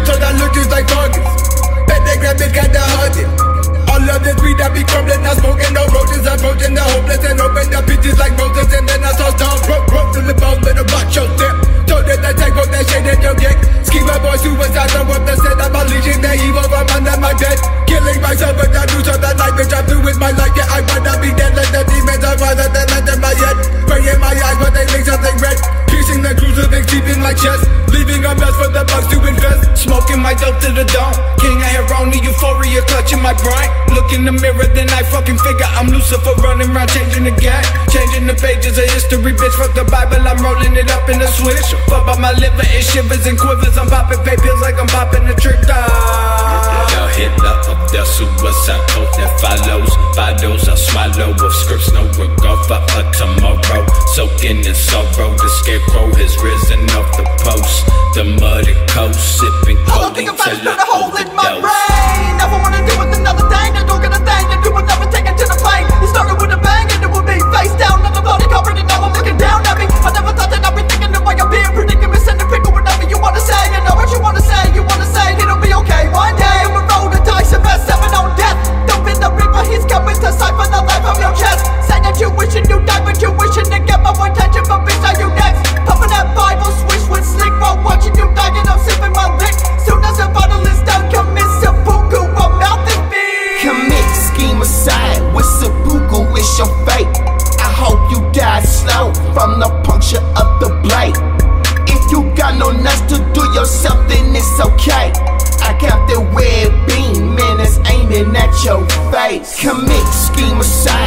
on that looking like targets. Bet they grab it, kinda hugging. All of this weed that be crumbling, not smoking no roaches, approaching the hopeless and open the bitches like Moses, and then I saw down, broke, broke to the bone, better watch your step. Told that take broke that shit in your dick. Schema boy, suicide, I'm what they said, I'm unleashing the evil from under my bed. Euphoria clutching my brain. Look in the mirror, then I fucking figure I'm Lucifer running around changing the game. Changing the pages of history, bitch. Fuck the Bible, I'm rolling it up in a switch. Fuck by my liver, it shivers and quivers. I'm popping vape pills like I'm popping a trick dog. Yo, Hitler of the suicide code that follows. Bottles I swallow with scripts, no regard for a tomorrow. Soaking in sorrow, the scarecrow has risen off the post. The muddy coast, sipping All I from the puncture of the blade. If you got no nuts to do yourself, then it's okay. I got the red beam, man, it's aiming at your face. Commit scheme aside.